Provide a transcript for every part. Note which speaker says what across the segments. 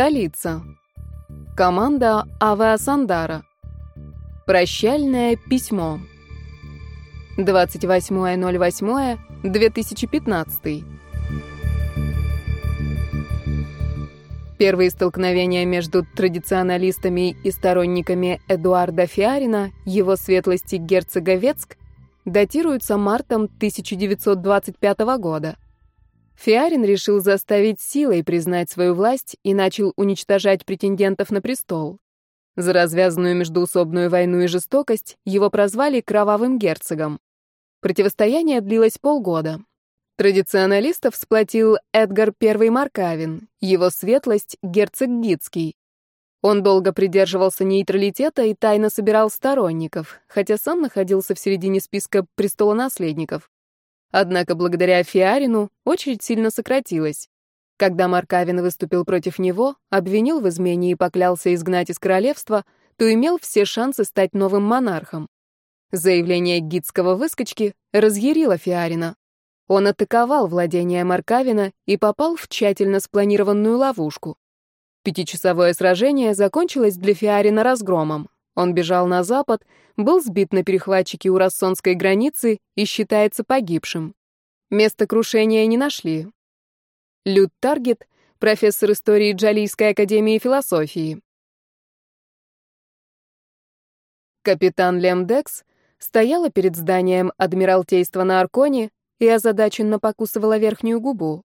Speaker 1: Столица. Команда Авиасандара. Прощальное письмо. 28.08.2015. Первые столкновения между традиционалистами и сторонниками Эдуарда Фиарина, его светлости герцога Вецк, датируются мартом 1925 года. Фиарин решил заставить силой признать свою власть и начал уничтожать претендентов на престол. За развязанную междуусобную войну и жестокость его прозвали «кровавым герцогом». Противостояние длилось полгода. Традиционалистов сплотил Эдгар I Маркавин, его светлость — герцог Гитский. Он долго придерживался нейтралитета и тайно собирал сторонников, хотя сам находился в середине списка престолонаследников. Однако благодаря Фиарину очередь сильно сократилась. Когда Маркавин выступил против него, обвинил в измене и поклялся изгнать из королевства, то имел все шансы стать новым монархом. Заявление гидского выскочки разъярило Фиарина. Он атаковал владение Маркавина и попал в тщательно спланированную ловушку. Пятичасовое сражение закончилось для Фиарина разгромом. Он бежал на запад, был сбит на перехватчике у Рассонской границы и считается погибшим. Место крушения не нашли. Люд Таргет, профессор истории Джалийской академии философии. Капитан Лемдекс стояла перед зданием Адмиралтейства на Арконе и озадаченно покусывала верхнюю губу.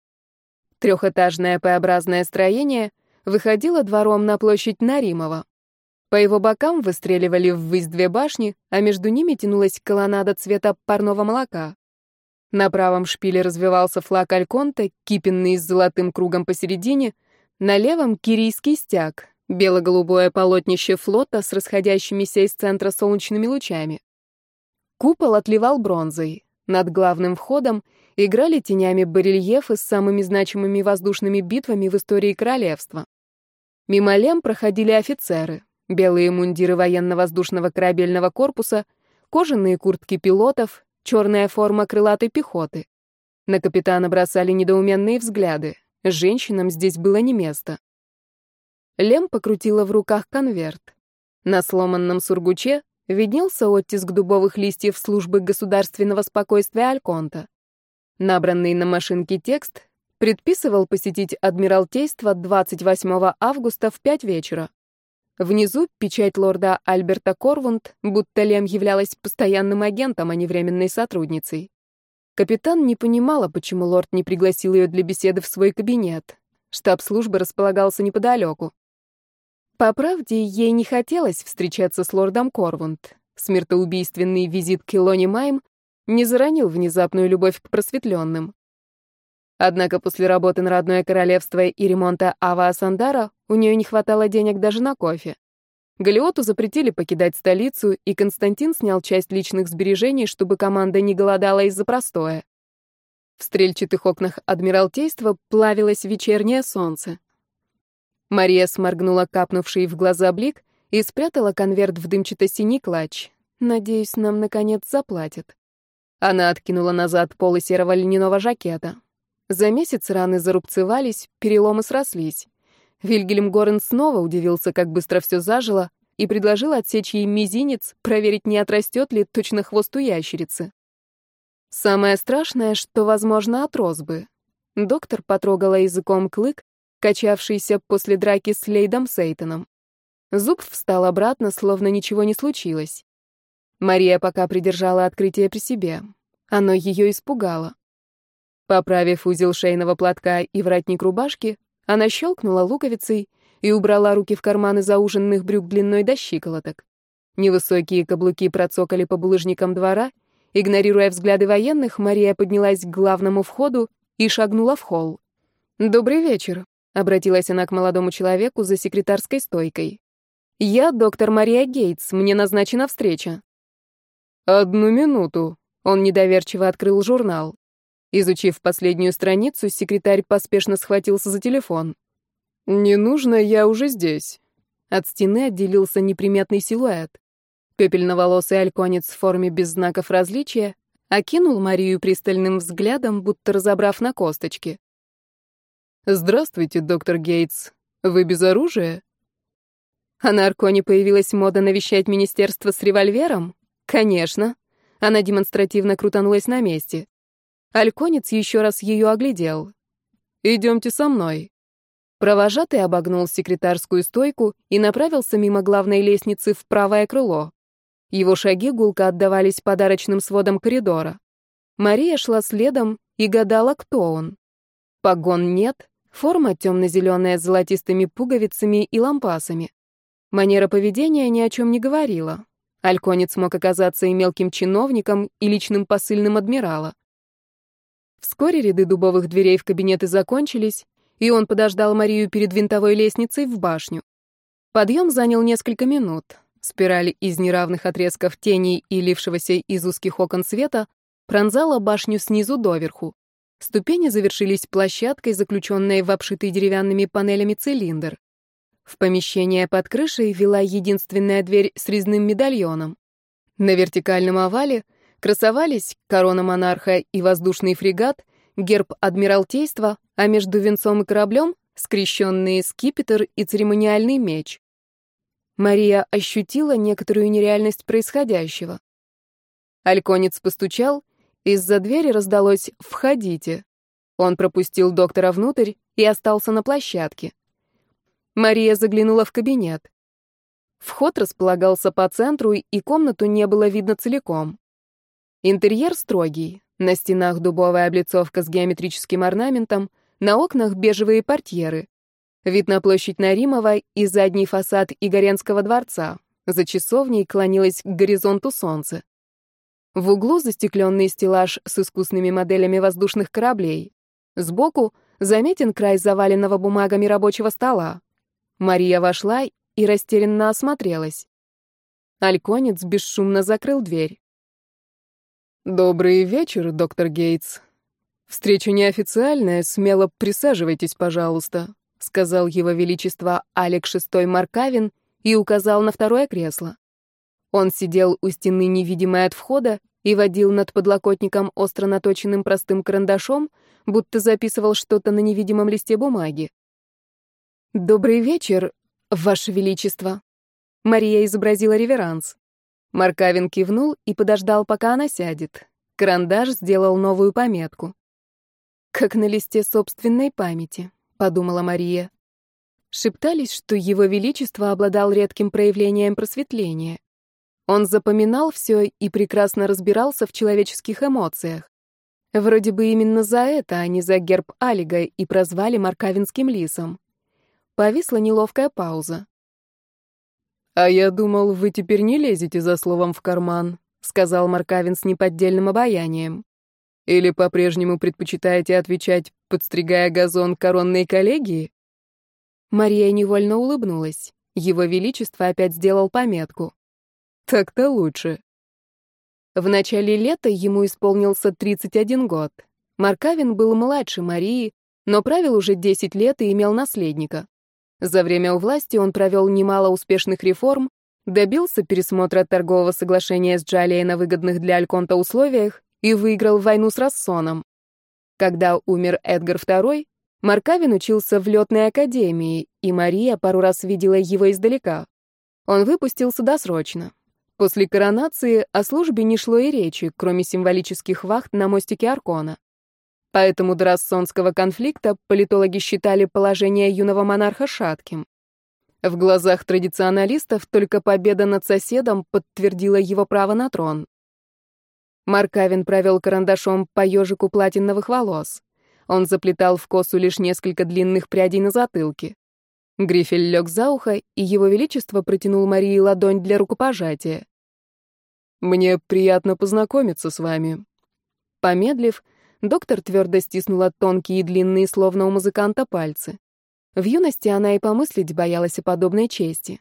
Speaker 1: Трехэтажное П-образное строение выходило двором на площадь Наримова. По его бокам выстреливали ввысь две башни, а между ними тянулась колоннада цвета парного молока. На правом шпиле развивался флаг Альконта, кипенный с золотым кругом посередине, на левом — кирийский стяг, бело-голубое полотнище флота с расходящимися из центра солнечными лучами. Купол отливал бронзой. Над главным входом играли тенями барельефы с самыми значимыми воздушными битвами в истории королевства. Мимо лем проходили офицеры, Белые мундиры военно-воздушного корабельного корпуса, кожаные куртки пилотов, черная форма крылатой пехоты. На капитана бросали недоуменные взгляды. Женщинам здесь было не место. Лем покрутила в руках конверт. На сломанном сургуче виднелся оттиск дубовых листьев службы государственного спокойствия Альконта. Набранный на машинке текст предписывал посетить Адмиралтейство 28 августа в 5 вечера. Внизу печать лорда Альберта Корвунд, будто Лем являлась постоянным агентом, а не временной сотрудницей. Капитан не понимала, почему лорд не пригласил ее для беседы в свой кабинет. Штаб службы располагался неподалеку. По правде, ей не хотелось встречаться с лордом Корвунд. Смертоубийственный визит к Илоне Майм не заронил внезапную любовь к просветленным. Однако после работы на родное королевство и ремонта Ава Асандара у нее не хватало денег даже на кофе. Галиоту запретили покидать столицу, и Константин снял часть личных сбережений, чтобы команда не голодала из-за простоя. В стрельчатых окнах Адмиралтейства плавилось вечернее солнце. Мария сморгнула капнувший в глаза блик и спрятала конверт в дымчато-синий клатч. «Надеюсь, нам, наконец, заплатят». Она откинула назад полы серого льняного жакета. За месяц раны зарубцевались, переломы срослись. Вильгельм Горен снова удивился, как быстро все зажило, и предложил отсечь ей мизинец, проверить, не отрастет ли точно хвост у ящерицы. Самое страшное, что, возможно, отрос бы. Доктор потрогала языком клык, качавшийся после драки с Лейдом Сейтоном. Зуб встал обратно, словно ничего не случилось. Мария пока придержала открытие при себе. Оно ее испугало. Поправив узел шейного платка и воротник рубашки, она щелкнула луковицей и убрала руки в карманы зауженных брюк длиной до щиколоток. Невысокие каблуки процокали по булыжникам двора. Игнорируя взгляды военных, Мария поднялась к главному входу и шагнула в холл. «Добрый вечер», — обратилась она к молодому человеку за секретарской стойкой. «Я доктор Мария Гейтс, мне назначена встреча». «Одну минуту», — он недоверчиво открыл журнал. Изучив последнюю страницу, секретарь поспешно схватился за телефон. «Не нужно, я уже здесь». От стены отделился неприметный силуэт. Пепельноволосый альконец в форме без знаков различия окинул Марию пристальным взглядом, будто разобрав на косточки. «Здравствуйте, доктор Гейтс. Вы без оружия?» А на Арконе появилась мода навещать министерство с револьвером? Конечно. Она демонстративно крутанулась на месте. Альконец еще раз ее оглядел. «Идемте со мной». Провожатый обогнул секретарскую стойку и направился мимо главной лестницы в правое крыло. Его шаги гулко отдавались подарочным сводам коридора. Мария шла следом и гадала, кто он. Погон нет, форма темно-зеленая с золотистыми пуговицами и лампасами. Манера поведения ни о чем не говорила. Альконец мог оказаться и мелким чиновником, и личным посыльным адмирала. Вскоре ряды дубовых дверей в кабинеты закончились, и он подождал Марию перед винтовой лестницей в башню. Подъем занял несколько минут. Спираль из неравных отрезков теней и лившегося из узких окон света пронзала башню снизу доверху. Ступени завершились площадкой, заключенной в обшитый деревянными панелями цилиндр. В помещение под крышей вела единственная дверь с резным медальоном. На вертикальном овале красовались корона монарха и воздушный фрегат, герб Адмиралтейства, а между венцом и кораблем — скрещенные скипетр и церемониальный меч. Мария ощутила некоторую нереальность происходящего. Альконец постучал, из-за двери раздалось «Входите». Он пропустил доктора внутрь и остался на площадке. Мария заглянула в кабинет. Вход располагался по центру, и комнату не было видно целиком. Интерьер строгий. На стенах дубовая облицовка с геометрическим орнаментом, на окнах бежевые портьеры. Вид на площадь Наримова и задний фасад Игоренского дворца. За часовней клонилось к горизонту солнце. В углу застекленный стеллаж с искусными моделями воздушных кораблей. Сбоку заметен край заваленного бумагами рабочего стола. Мария вошла и растерянно осмотрелась. Альконец бесшумно закрыл дверь. «Добрый вечер, доктор Гейтс. Встреча неофициальная, смело присаживайтесь, пожалуйста», сказал его величество Алек VI Маркавин и указал на второе кресло. Он сидел у стены, невидимой от входа, и водил над подлокотником остро наточенным простым карандашом, будто записывал что-то на невидимом листе бумаги. «Добрый вечер, Ваше Величество!» Мария изобразила реверанс. Маркавин кивнул и подождал, пока она сядет. Карандаш сделал новую пометку. «Как на листе собственной памяти», — подумала Мария. Шептались, что его величество обладал редким проявлением просветления. Он запоминал все и прекрасно разбирался в человеческих эмоциях. Вроде бы именно за это, а не за герб Алига, и прозвали Маркавинским лисом. Повисла неловкая пауза. «А я думал, вы теперь не лезете за словом в карман», — сказал Маркавин с неподдельным обаянием. «Или по-прежнему предпочитаете отвечать, подстригая газон коронной коллегии?» Мария невольно улыбнулась. Его Величество опять сделал пометку. «Так-то лучше». В начале лета ему исполнился 31 год. Маркавин был младше Марии, но правил уже 10 лет и имел наследника. За время у власти он провел немало успешных реформ, добился пересмотра торгового соглашения с Джалией на выгодных для Альконта условиях и выиграл войну с Рассоном. Когда умер Эдгар II, Маркавин учился в летной академии, и Мария пару раз видела его издалека. Он выпустился досрочно. После коронации о службе не шло и речи, кроме символических вахт на мостике Аркона. Поэтому до рассонского конфликта политологи считали положение юного монарха шатким. В глазах традиционалистов только победа над соседом подтвердила его право на трон. Маркавин провел карандашом по ежику платиновых волос. Он заплетал в косу лишь несколько длинных прядей на затылке. Грифель лег за ухо, и его величество протянул Марии ладонь для рукопожатия. «Мне приятно познакомиться с вами». Помедлив, Доктор твердо стиснула тонкие и длинные, словно у музыканта, пальцы. В юности она и помыслить боялась о подобной чести.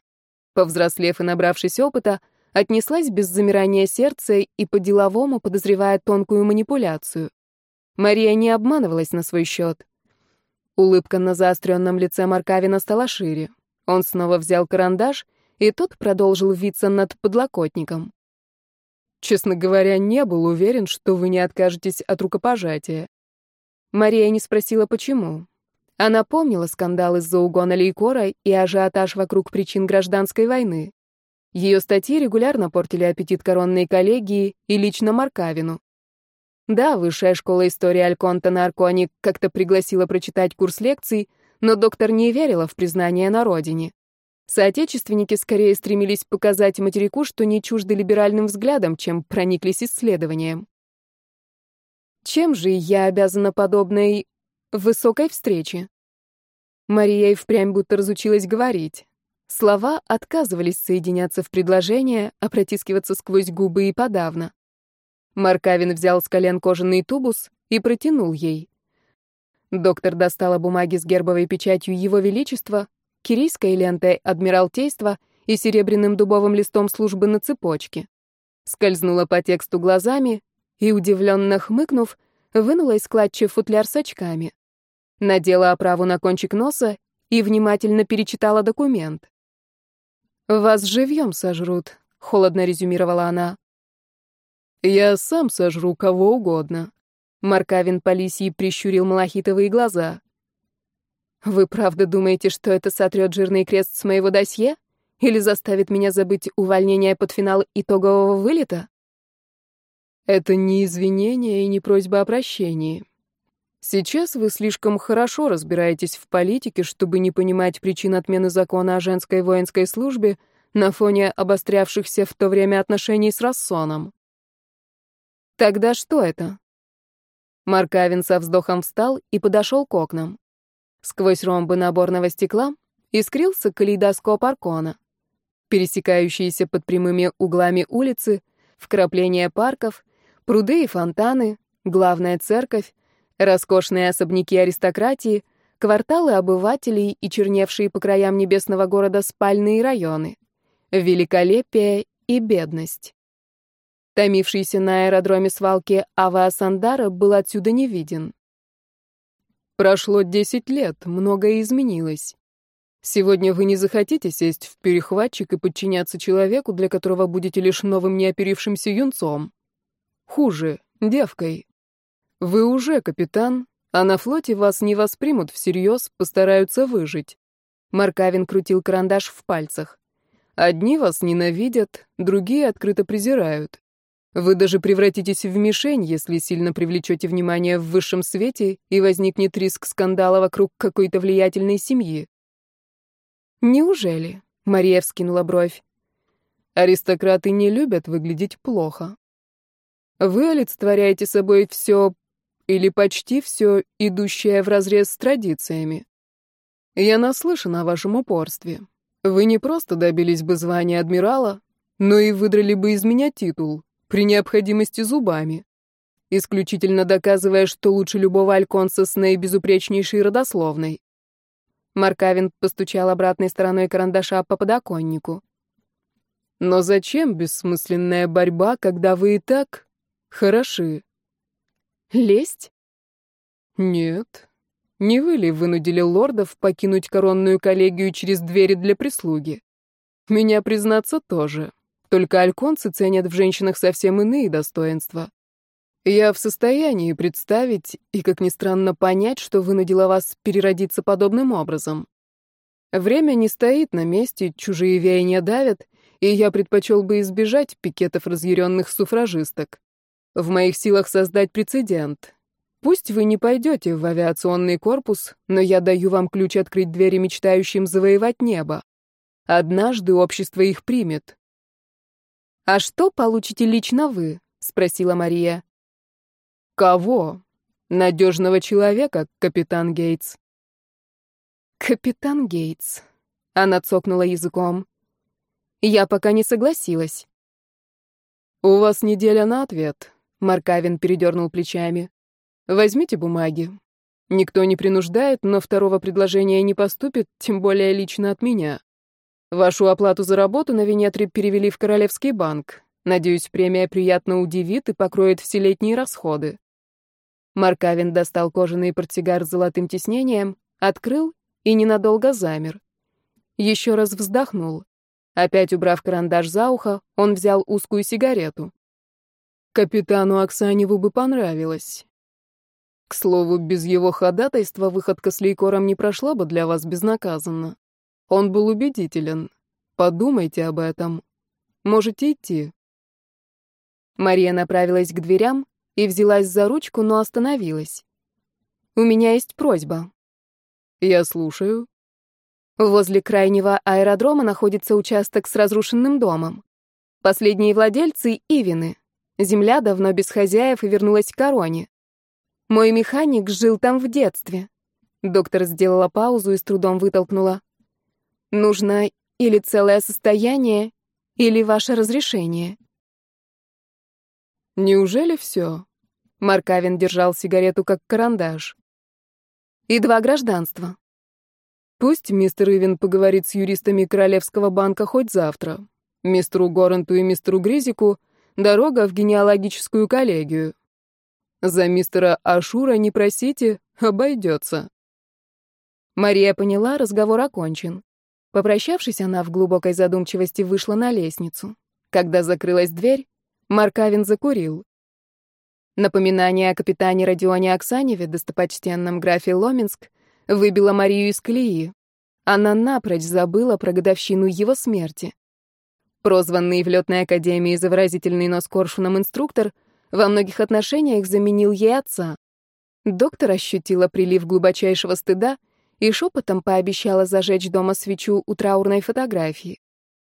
Speaker 1: Повзрослев и набравшись опыта, отнеслась без замирания сердца и по-деловому подозревая тонкую манипуляцию. Мария не обманывалась на свой счет. Улыбка на заостренном лице Маркавина стала шире. Он снова взял карандаш, и тот продолжил виться над подлокотником. Честно говоря, не был уверен, что вы не откажетесь от рукопожатия. Мария не спросила, почему. Она помнила скандал из-за угона Лейкора и ажиотаж вокруг причин гражданской войны. Ее статьи регулярно портили аппетит коронной коллегии и лично Маркавину. Да, высшая школа истории Альконта на Арконе как-то пригласила прочитать курс лекций, но доктор не верила в признание на родине. Соотечественники скорее стремились показать материку, что не чужды либеральным взглядам, чем прониклись исследованием. Чем же я обязана подобной высокой встрече? Мария и впрямь будто разучилась говорить. Слова отказывались соединяться в предложение, а протискиваться сквозь губы и подавно. Маркавин взял с колен кожаный тубус и протянул ей. Доктор достала бумаги с гербовой печатью Его Величества, кирийской лентой Адмиралтейства и серебряным дубовым листом службы на цепочке. Скользнула по тексту глазами и, удивленно хмыкнув, вынула из клатча футляр с очками. Надела оправу на кончик носа и внимательно перечитала документ. «Вас живьем сожрут», — холодно резюмировала она. «Я сам сожру кого угодно», — Маркавин по прищурил малахитовые глаза. «Вы правда думаете, что это сотрет жирный крест с моего досье? Или заставит меня забыть увольнение под финал итогового вылета?» «Это не извинение и не просьба о прощении. Сейчас вы слишком хорошо разбираетесь в политике, чтобы не понимать причин отмены закона о женской воинской службе на фоне обострявшихся в то время отношений с Рассоном. Тогда что это? Маркавин со вздохом встал и подошел к окнам. Сквозь ромбы наборного стекла искрился калейдоскоп Аркона. Пересекающиеся под прямыми углами улицы, вкрапления парков, пруды и фонтаны, главная церковь, Роскошные особняки аристократии, кварталы обывателей и черневшие по краям небесного города спальные районы. Великолепие и бедность. Томившийся на аэродроме свалки Ава Сандара был отсюда не виден. Прошло десять лет, многое изменилось. Сегодня вы не захотите сесть в перехватчик и подчиняться человеку, для которого будете лишь новым неоперившимся юнцом. Хуже, девкой, вы уже капитан, а на флоте вас не воспримут всерьез, постараются выжить. Маркавин крутил карандаш в пальцах. Одни вас ненавидят, другие открыто презирают. Вы даже превратитесь в мишень, если сильно привлечете внимание в высшем свете и возникнет риск скандала вокруг какой-то влиятельной семьи. Неужели? Мария вскинула бровь. Аристократы не любят выглядеть плохо. Вы олицетворяете собой все или почти все, идущее вразрез с традициями. Я наслышан о вашем упорстве. Вы не просто добились бы звания адмирала, но и выдрали бы из меня титул, при необходимости зубами, исключительно доказывая, что лучше любого альконса с наибезупречнейшей родословной. Маркавин постучал обратной стороной карандаша по подоконнику. Но зачем бессмысленная борьба, когда вы и так хороши? Лесть? Нет. Не вы ли вынудили лордов покинуть коронную коллегию через двери для прислуги? Меня, признаться, тоже. Только альконцы ценят в женщинах совсем иные достоинства. Я в состоянии представить и, как ни странно, понять, что вынудило вас переродиться подобным образом. Время не стоит на месте, чужие веяния давят, и я предпочел бы избежать пикетов разъяренных суфражисток. В моих силах создать прецедент. Пусть вы не пойдете в авиационный корпус, но я даю вам ключ открыть двери мечтающим завоевать небо. Однажды общество их примет. «А что получите лично вы?» — спросила Мария. «Кого? Надежного человека, капитан Гейтс». «Капитан Гейтс», — она цокнула языком. «Я пока не согласилась». «У вас неделя на ответ. Маркавин передернул плечами. Возьмите бумаги. Никто не принуждает, но второго предложения не поступит, тем более лично от меня. Вашу оплату за работу на Венетре перевели в Королевский банк. Надеюсь, премия приятно удивит и покроет вселетние расходы. Маркавин достал кожаный портсигар с золотым тиснением, открыл и ненадолго замер. Еще раз вздохнул. Опять убрав карандаш за ухо, он взял узкую сигарету. Капитану Оксаневу бы понравилось.
Speaker 2: К слову, без его ходатайства выходка с лейкором не прошла бы для вас безнаказанно. Он был убедителен. Подумайте об этом. Можете идти.
Speaker 1: Мария направилась к дверям и взялась за ручку, но остановилась. «У меня есть просьба».
Speaker 2: «Я слушаю».
Speaker 1: Возле крайнего аэродрома находится участок с разрушенным домом. Последние владельцы — Ивины. Земля давно без хозяев и вернулась к короне. Мой механик жил там в детстве. Доктор сделала паузу и с трудом вытолкнула. Нужно или целое состояние, или ваше разрешение.
Speaker 2: Неужели все? Маркавин держал сигарету как карандаш.
Speaker 1: И два гражданства.
Speaker 2: Пусть мистер Ивин поговорит с юристами Королевского банка хоть завтра. Мистеру Горанту и мистеру Гризику дорога в генеалогическую коллегию. За мистера Ашура не просите, обойдется.
Speaker 1: Мария поняла, разговор окончен. Попрощавшись, она в глубокой задумчивости вышла на лестницу. Когда закрылась дверь, Маркавин закурил. Напоминание о капитане Родионе Оксаневе, достопочтенном графе Ломинск, выбило Марию из колеи. Она напрочь забыла про годовщину его смерти. Прозванный в летной академии за выразительный нос коршуном инструктор — во многих отношениях заменил ей отца. Доктор ощутила прилив глубочайшего стыда и шепотом пообещала зажечь дома свечу у траурной фотографии.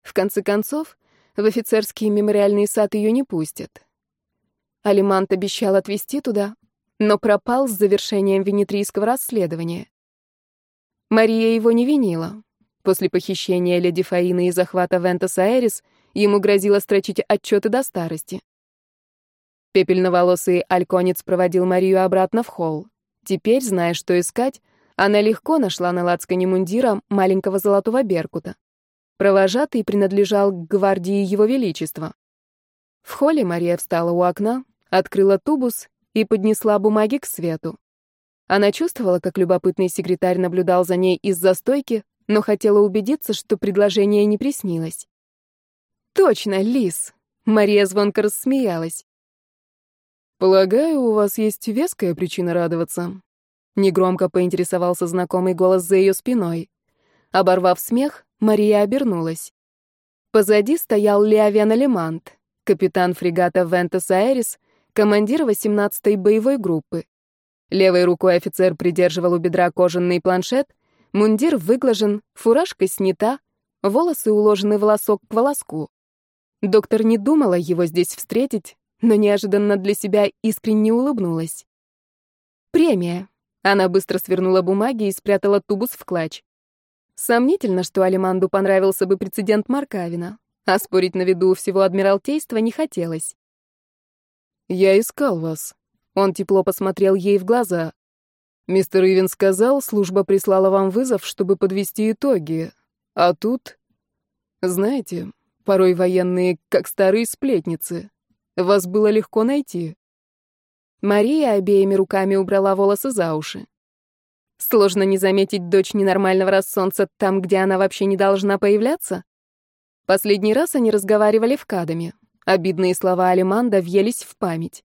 Speaker 1: В конце концов, в офицерский мемориальный сад ее не пустят. Алимант обещал отвезти туда, но пропал с завершением венетрийского расследования. Мария его не винила. После похищения леди Фаины и захвата Вентас Аэрис ему грозило строчить отчеты до старости. Пепельноволосый альконец проводил Марию обратно в холл. Теперь, зная, что искать, она легко нашла на лацкане мундира маленького золотого беркута. Провожатый принадлежал к гвардии Его Величества. В холле Мария встала у окна, открыла тубус и поднесла бумаги к свету. Она чувствовала, как любопытный секретарь наблюдал за ней из-за стойки, но хотела убедиться, что предложение не приснилось. «Точно, лис!» — Мария звонко рассмеялась.
Speaker 2: «Полагаю, у вас есть веская причина радоваться?» Негромко поинтересовался знакомый голос за ее спиной.
Speaker 1: Оборвав смех, Мария обернулась. Позади стоял Леовен Алимант, капитан фрегата Вентес Аэрис, командир 18-й боевой группы. Левой рукой офицер придерживал у бедра кожаный планшет, мундир выглажен, фуражка снята, волосы уложены волосок к волоску. Доктор не думала его здесь встретить, но неожиданно для себя искренне улыбнулась. «Премия». Она быстро свернула бумаги и спрятала тубус в клатч. Сомнительно, что Алиманду понравился бы прецедент Маркавина, а спорить на виду всего Адмиралтейства не хотелось.
Speaker 2: «Я искал вас». Он тепло посмотрел ей в глаза. «Мистер Ивен сказал, служба прислала вам вызов, чтобы подвести итоги. А тут... Знаете, порой военные, как старые сплетницы. Вас было легко найти.
Speaker 1: Мария обеими руками убрала волосы за уши. Сложно не заметить дочь ненормального рассолнца там, где она вообще не должна появляться? Последний раз они разговаривали в кадаме. Обидные слова Алиманда въелись в память.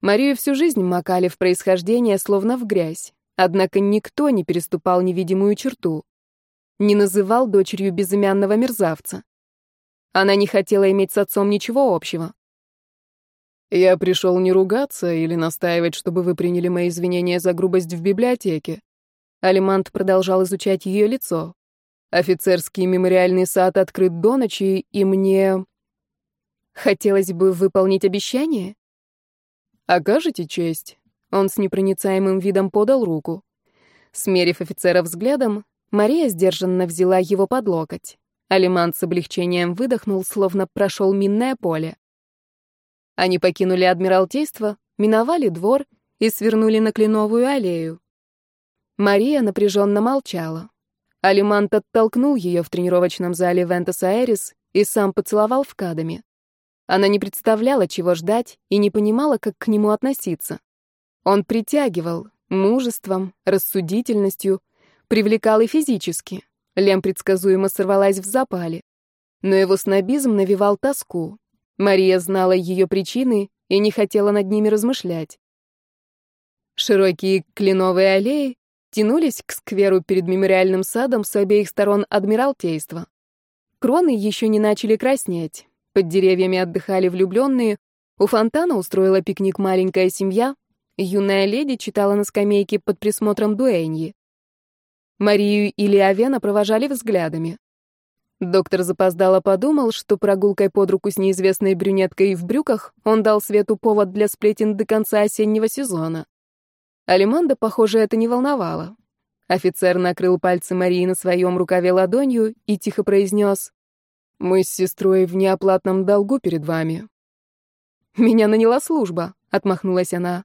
Speaker 1: Марию всю жизнь макали в происхождение, словно в грязь. Однако никто не переступал невидимую черту. Не называл дочерью безымянного мерзавца. Она не хотела иметь с отцом ничего общего.
Speaker 2: Я пришел не ругаться или настаивать, чтобы вы приняли мои извинения за грубость в библиотеке. Алимант продолжал изучать ее лицо. Офицерский мемориальный сад открыт до ночи, и мне...
Speaker 1: Хотелось бы выполнить обещание?
Speaker 2: Окажете честь? Он с непроницаемым видом подал руку.
Speaker 1: Смерив офицера взглядом, Мария сдержанно взяла его под локоть. Алимант с облегчением выдохнул, словно прошел минное поле. Они покинули Адмиралтейство, миновали двор и свернули на Кленовую аллею. Мария напряженно молчала. Алимант оттолкнул ее в тренировочном зале Вентас Аэрис и сам поцеловал в кадами. Она не представляла, чего ждать, и не понимала, как к нему относиться. Он притягивал мужеством, рассудительностью, привлекал и физически. Лем предсказуемо сорвалась в запале. Но его снобизм навевал тоску, Мария знала ее причины и не хотела над ними размышлять. Широкие кленовые аллеи тянулись к скверу перед мемориальным садом с обеих сторон Адмиралтейства. Кроны еще не начали краснеть. Под деревьями отдыхали влюбленные. У фонтана устроила пикник маленькая семья. Юная леди читала на скамейке под присмотром дуэньи. Марию и Леовена провожали взглядами. Доктор запоздало подумал, что прогулкой под руку с неизвестной брюнеткой в брюках он дал Свету повод для сплетен до конца осеннего сезона. Алиманда, похоже, это не волновало. Офицер накрыл пальцы Марии на своем рукаве ладонью и тихо произнес «Мы с сестрой в неоплатном долгу перед вами». «Меня наняла служба», — отмахнулась она.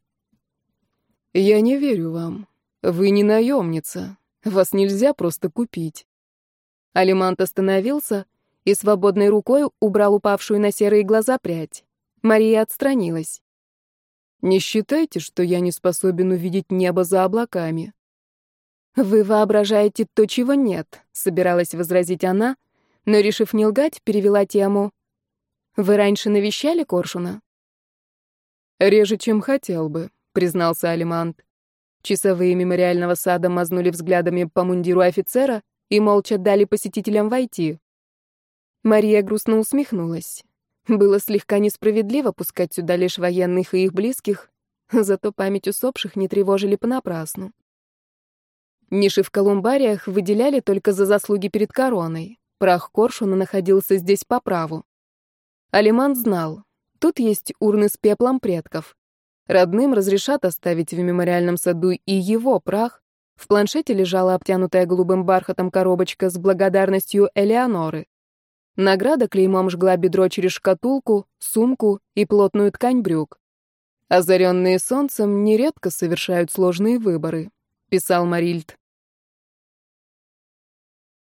Speaker 1: «Я не верю вам. Вы не наемница. Вас нельзя просто купить». Алимант остановился и свободной рукой убрал упавшую на серые глаза прядь. Мария отстранилась. «Не считайте, что я не способен увидеть небо за облаками». «Вы воображаете то, чего нет», — собиралась возразить она, но, решив не лгать, перевела тему. «Вы раньше навещали Коршуна?» «Реже, чем хотел бы», — признался Алимант. Часовые мемориального сада мазнули взглядами по мундиру офицера и молча дали посетителям войти. Мария грустно усмехнулась. Было слегка несправедливо пускать сюда лишь военных и их близких, зато память усопших не тревожили понапрасну. Ниши в колумбариях выделяли только за заслуги перед короной. Прах Коршуна находился здесь по праву. Алиман знал, тут есть урны с пеплом предков. Родным разрешат оставить в мемориальном саду и его прах, в планшете лежала обтянутая голубым бархатом коробочка с благодарностью Элеоноры. Награда клеймом жгла бедро через шкатулку, сумку и плотную ткань брюк. «Озаренные солнцем нередко совершают сложные выборы», — писал Марильд.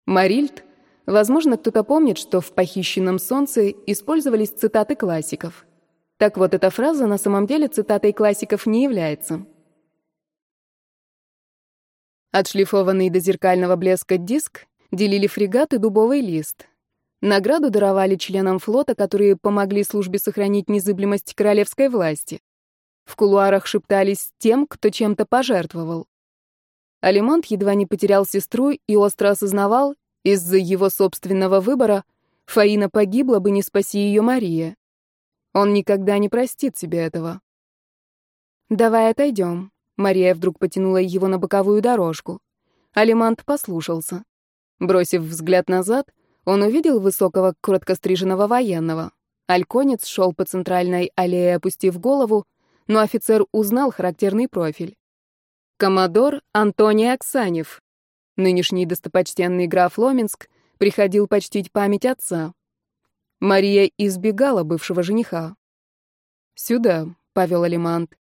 Speaker 1: Марильд, возможно, кто-то помнит, что в «Похищенном солнце» использовались цитаты классиков. Так вот, эта фраза на самом деле цитатой классиков не является. Отшлифованный до зеркального блеска диск делили фрегат и дубовый лист. Награду даровали членам флота, которые помогли службе сохранить незыблемость королевской власти. В кулуарах шептались тем, кто чем-то пожертвовал. Алимонт едва не потерял сестру и остро осознавал, из-за его собственного выбора Фаина погибла бы, не спаси ее Мария. Он никогда не простит себе этого. «Давай отойдем», Мария вдруг потянула его на боковую дорожку. Алимант послушался. Бросив взгляд назад, он увидел высокого, коротко стриженного военного. Альконец шел по центральной аллее, опустив голову, но офицер узнал характерный профиль. Коммодор Антоний Оксанев. Нынешний достопочтенный граф Ломинск приходил почтить память отца. Мария избегала бывшего жениха. «Сюда», — повел Алимант.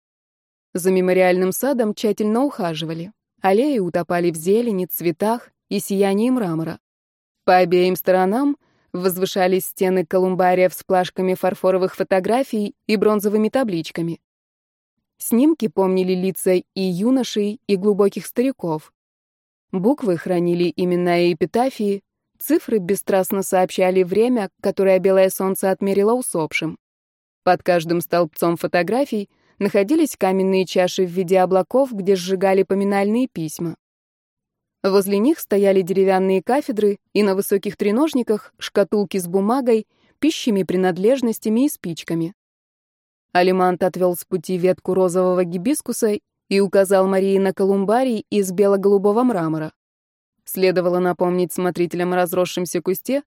Speaker 1: За мемориальным садом тщательно ухаживали. Аллеи утопали в зелени, цветах и сиянии мрамора. По обеим сторонам возвышались стены колумбариев с плашками фарфоровых фотографий и бронзовыми табличками. Снимки помнили лица и юношей, и глубоких стариков. Буквы хранили имена и эпитафии, цифры бесстрастно сообщали время, которое белое солнце отмерило усопшим. Под каждым столбцом фотографий находились каменные чаши в виде облаков, где сжигали поминальные письма. Возле них стояли деревянные кафедры и на высоких треножниках шкатулки с бумагой, пищими принадлежностями и спичками. Алимант отвел с пути ветку розового гибискуса и указал Марии на колумбарий из бело-голубого мрамора. Следовало напомнить смотрителям о разросшемся кусте,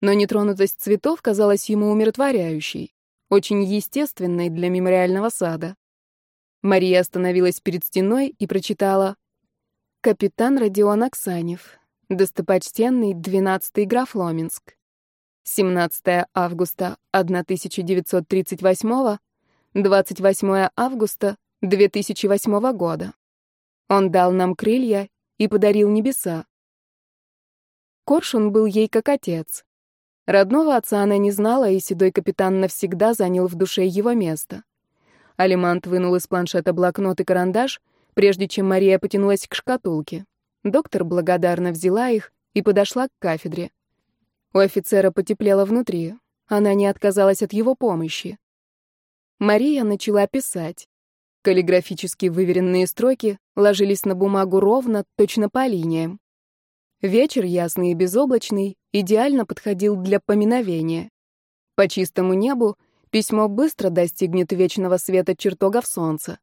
Speaker 1: но нетронутость цветов казалась ему умиротворяющей очень естественной для мемориального сада. Мария остановилась перед стеной и прочитала «Капитан Родион Оксанев, достопочтенный 12-й граф Ломинск, 17 августа 1938, 28 августа 2008 года. Он дал нам крылья и подарил небеса. Коршун был ей как отец. Родного отца она не знала, и седой капитан навсегда занял в душе его место. Алимант вынул из планшета блокнот и карандаш, прежде чем Мария потянулась к шкатулке. Доктор благодарно взяла их и подошла к кафедре. У офицера потеплело внутри. Она не отказалась от его помощи. Мария начала писать. Каллиграфически выверенные строки ложились на бумагу ровно, точно по линиям. Вечер ясный и безоблачный идеально подходил для поминовения. По чистому небу письмо быстро достигнет вечного света чертогов солнца.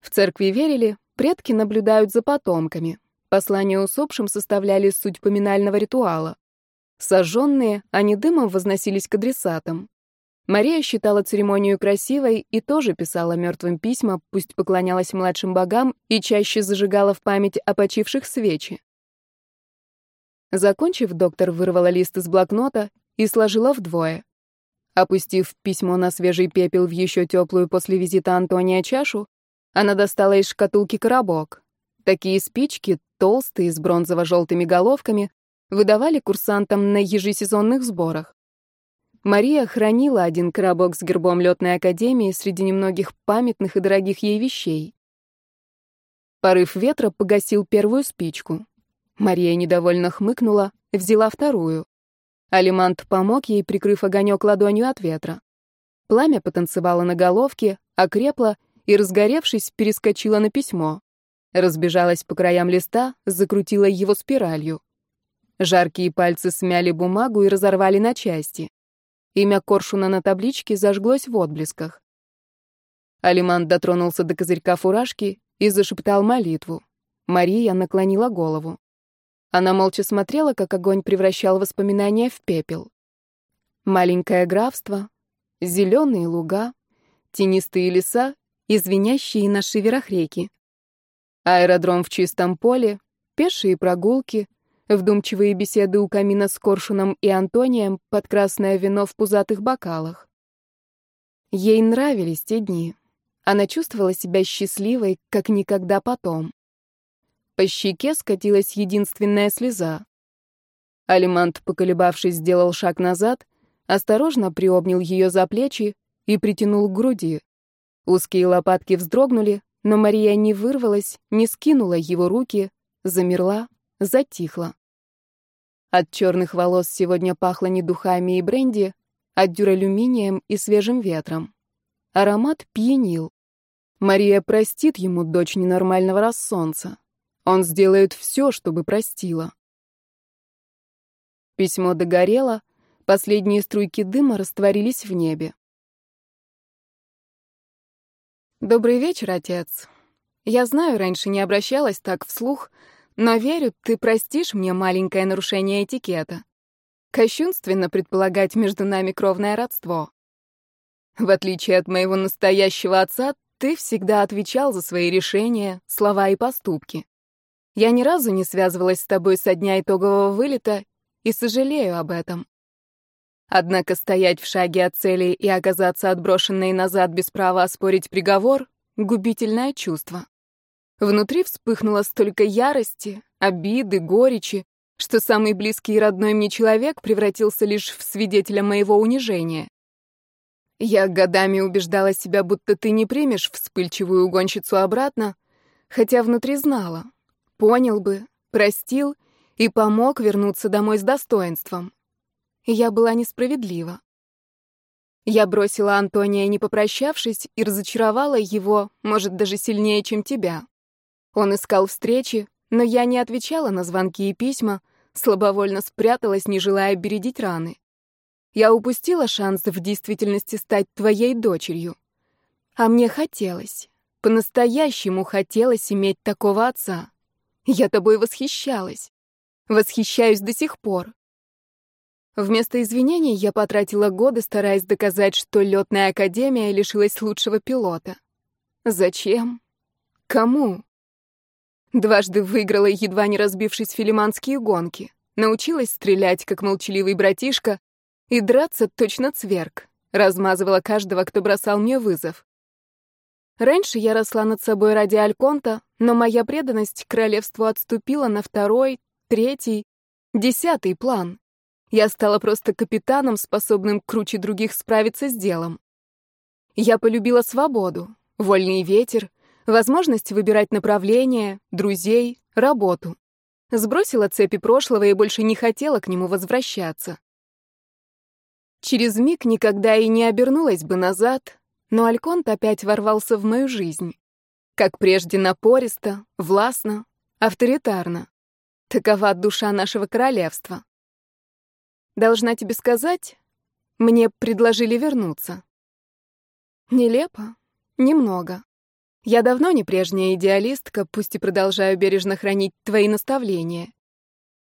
Speaker 1: В церкви верили, предки наблюдают за потомками. Послания усопшим составляли суть поминального ритуала. Сожженные, они дымом возносились к адресатам. Мария считала церемонию красивой и тоже писала мертвым письма, пусть поклонялась младшим богам и чаще зажигала в память о почивших свечи. Закончив, доктор вырвала лист из блокнота и сложила вдвое. Опустив письмо на свежий пепел в еще теплую после визита Антония чашу, она достала из шкатулки коробок. Такие спички, толстые, с бронзово-желтыми головками, выдавали курсантам на ежесезонных сборах. Мария хранила один коробок с гербом летной академии среди немногих памятных и дорогих ей вещей. Порыв ветра погасил первую спичку. Мария недовольно хмыкнула, взяла вторую. Алимант помог ей, прикрыв огонек ладонью от ветра. Пламя потанцевало на головке, окрепло и, разгоревшись, перескочило на письмо. Разбежалась по краям листа, закрутила его спиралью. Жаркие пальцы смяли бумагу и разорвали на части. Имя Коршуна на табличке зажглось в отблесках. Алиман дотронулся до козырька фуражки и зашептал молитву. Мария наклонила голову. Она молча смотрела, как огонь превращал воспоминания в пепел. Маленькое графство, зеленые луга, тенистые леса и звенящие на шиверах реки. Аэродром в чистом поле, пешие прогулки, вдумчивые беседы у камина с Коршуном и Антонием под красное вино в пузатых бокалах. Ей нравились те дни. Она чувствовала себя счастливой, как никогда потом. По щеке скатилась единственная слеза. Алимант, поколебавшись, сделал шаг назад, осторожно приобнял ее за плечи и притянул к груди. Узкие лопатки вздрогнули, но Мария не вырвалась, не скинула его руки, замерла, затихла. От черных волос сегодня пахло не духами и бренди, а дюралюминием и свежим ветром. Аромат пьянил. Мария простит ему дочь ненормального рассолнца. Он сделает все, чтобы простила. Письмо догорело, последние струйки дыма растворились в небе. «Добрый вечер, отец. Я знаю, раньше не обращалась так вслух, но верю, ты простишь мне маленькое нарушение этикета. Кощунственно предполагать между нами кровное родство. В отличие от моего настоящего отца, ты всегда отвечал за свои решения, слова и поступки. Я ни разу не связывалась с тобой со дня итогового вылета и сожалею об этом. Однако стоять в шаге от цели и оказаться отброшенной назад без права оспорить приговор — губительное чувство. Внутри вспыхнуло столько ярости, обиды, горечи, что самый близкий и родной мне человек превратился лишь в свидетеля моего унижения. Я годами убеждала себя, будто ты не примешь вспыльчивую угонщицу обратно, хотя внутри знала, Понял бы, простил и помог вернуться домой с достоинством. Я была несправедлива. Я бросила Антония, не попрощавшись, и разочаровала его, может, даже сильнее, чем тебя. Он искал встречи, но я не отвечала на звонки и письма, слабовольно спряталась, не желая бередить раны. Я упустила шанс в действительности стать твоей дочерью. А мне хотелось, по-настоящему хотелось иметь такого отца. Я тобой восхищалась. Восхищаюсь до сих пор. Вместо извинений я потратила годы, стараясь доказать, что летная академия лишилась лучшего пилота. Зачем? Кому? Дважды выиграла, едва не разбившись филиманские гонки. Научилась стрелять, как молчаливый братишка, и драться точно цверк. Размазывала каждого, кто бросал мне вызов. Раньше я росла над собой ради Альконта, но моя преданность королевству отступила на второй, третий, десятый план. Я стала просто капитаном, способным круче других справиться с делом. Я полюбила свободу, вольный ветер, возможность выбирать направление, друзей, работу. Сбросила цепи прошлого и больше не хотела к нему возвращаться. Через миг никогда и не обернулась бы назад, но Альконт опять ворвался в мою жизнь. Как прежде напористо, властно, авторитарно. Такова душа нашего королевства. Должна тебе сказать, мне предложили вернуться. Нелепо? Немного. Я давно не прежняя идеалистка, пусть и продолжаю бережно хранить твои наставления.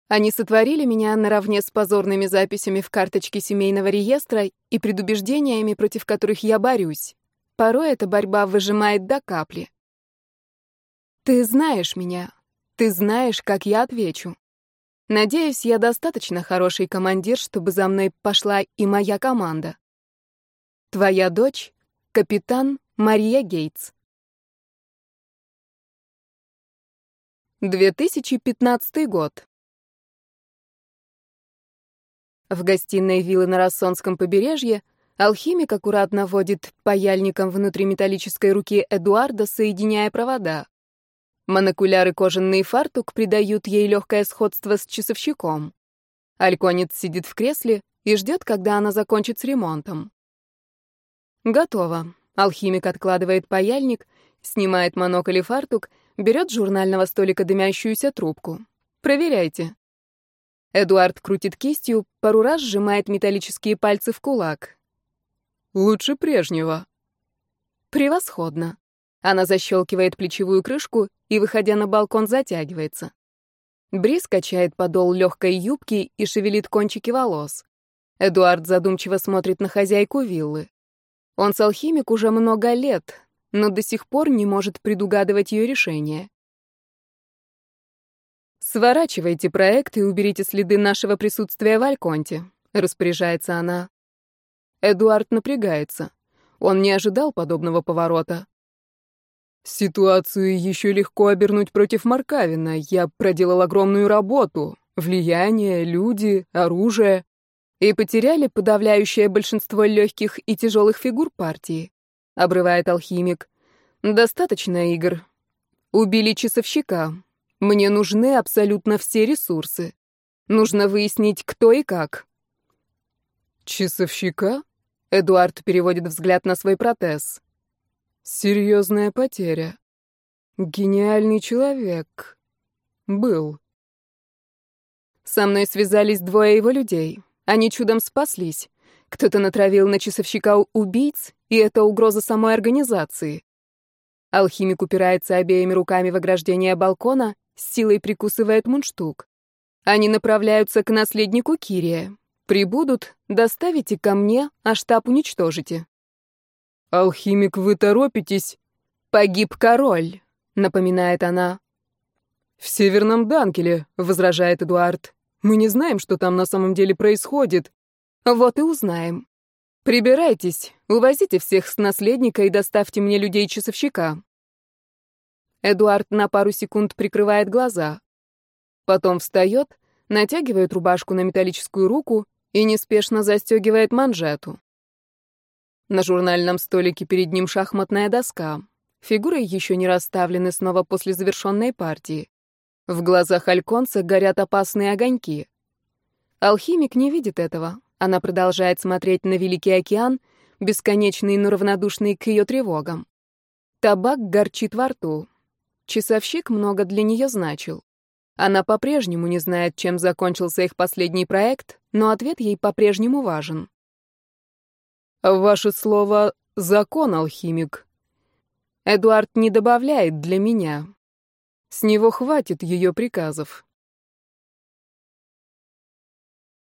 Speaker 1: Они сотворили меня наравне с позорными записями в карточке семейного реестра и предубеждениями, против которых я борюсь. Порой эта борьба выжимает до капли. Ты знаешь меня. Ты знаешь, как я отвечу. Надеюсь, я достаточно хороший командир, чтобы за мной пошла и моя команда. Твоя дочь — капитан Мария Гейтс. 2015 год. В гостиной виллы на Рассонском побережье алхимик аккуратно водит паяльником внутри металлической руки Эдуарда, соединяя провода. Монокуляр и кожаный фартук придают ей легкое сходство с часовщиком. Альконец сидит в кресле и ждет, когда она закончит с ремонтом. Готово. Алхимик откладывает паяльник, снимает монокль и фартук, берет с журнального столика дымящуюся трубку. Проверяйте. Эдуард крутит кистью, пару раз сжимает металлические пальцы в кулак.
Speaker 2: Лучше прежнего.
Speaker 1: Превосходно. Она защелкивает плечевую крышку и, выходя на балкон, затягивается. Бриз качает подол легкой юбки и шевелит кончики волос. Эдуард задумчиво смотрит на хозяйку виллы. Он с алхимик уже много лет, но до сих пор не может предугадывать ее решение. «Сворачивайте проект и уберите следы нашего присутствия в Альконте», — распоряжается она. Эдуард напрягается. Он не ожидал подобного поворота.
Speaker 2: «Ситуацию еще легко обернуть против Маркавина. Я проделал огромную работу. Влияние, люди, оружие.
Speaker 1: И потеряли подавляющее большинство легких и тяжелых фигур партии», — обрывает алхимик. «Достаточно игр. Убили часовщика, мне нужны абсолютно все ресурсы. Нужно выяснить, кто и как.
Speaker 2: Часовщика?
Speaker 1: Эдуард переводит взгляд на свой протез.
Speaker 2: Серьезная потеря. Гениальный человек. Был.
Speaker 1: Со мной связались двое его людей. Они чудом спаслись. Кто-то натравил на часовщика убийц, и это угроза самой организации. Алхимик упирается обеими руками в ограждение балкона с силой прикусывает мундштук. Они направляются к наследнику Кирия. Прибудут, доставите ко мне, а штаб уничтожите.
Speaker 2: Алхимик, вы торопитесь?
Speaker 1: Погиб король, напоминает она.
Speaker 2: В Северном Данкеле, возражает Эдуард. Мы не знаем, что там на самом деле происходит.
Speaker 1: Вот и узнаем. Прибирайтесь, увозите всех с наследника и доставьте мне людей-часовщика. Эдуард на пару секунд прикрывает глаза. Потом встает, натягивает рубашку на металлическую руку и неспешно застегивает манжету. На журнальном столике перед ним шахматная доска. Фигуры еще не расставлены снова после завершенной партии. В глазах Альконца горят опасные огоньки. Алхимик не видит этого. Она продолжает смотреть на Великий океан, бесконечный, но равнодушный к ее тревогам. Табак горчит во рту. Часовщик много для нее значил. Она по-прежнему не знает, чем закончился их последний проект, но ответ ей по-прежнему важен.
Speaker 2: «Ваше слово — закон, алхимик».
Speaker 1: Эдуард не добавляет для меня. С него хватит ее приказов.